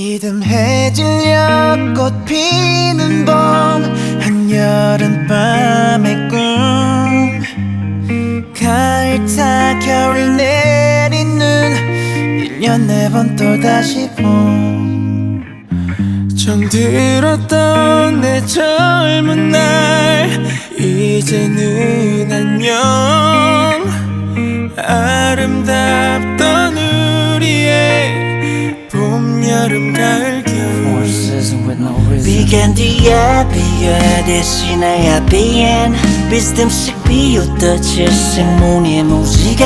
이듬해질녘 꽃 피는 봄 한여름밤의 꿈. 가을 타 겨울 내리는 1년 네 번 또다시 봄. 정들었던 내 젊은 날 이제는 안녕. 아름답던 가을 겨울 비간 뒤에 비에 대신에 비엔 비스듬씩 비웃던 질색 무늬의 무지개.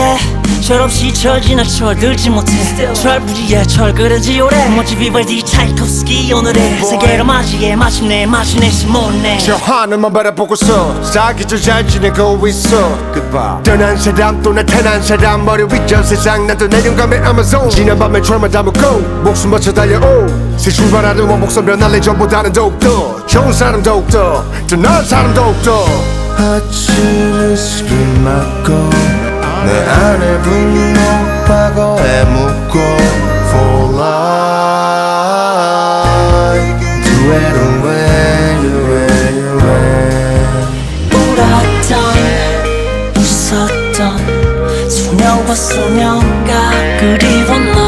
철없이 철지나 철들지 못해. 철부지에 철그러지 오래. 멋지 비발디 차이콥스키 오늘의 세계를 맞이해 마침내 마침내 시몬네. 저 하늘만 바라보고서 사기절 잘 지내고 있어. Goodbye. 떠난 사람 또 나타난 사람 머리 위저 세상 나도 내려감의 아마존 지난 밤에 철만 담고 목숨 바쳐 달려오. 새 출발하는 원목선 변할래 전보다는 더욱더 좋은 사람 더욱더 더 나은 사람 더욱더 아침을 술을 맞고 내 안에 분노 과거에 묻고 For life. Do it away, do it away 울었던 웃었던 소녀와 소녀가 그리워 너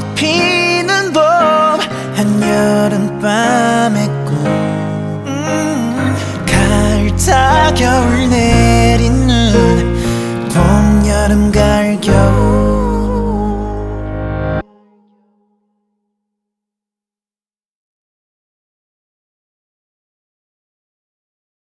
꽃 피는 봄 한여름밤의 꿈 음, 가을 타 겨울 내린 눈.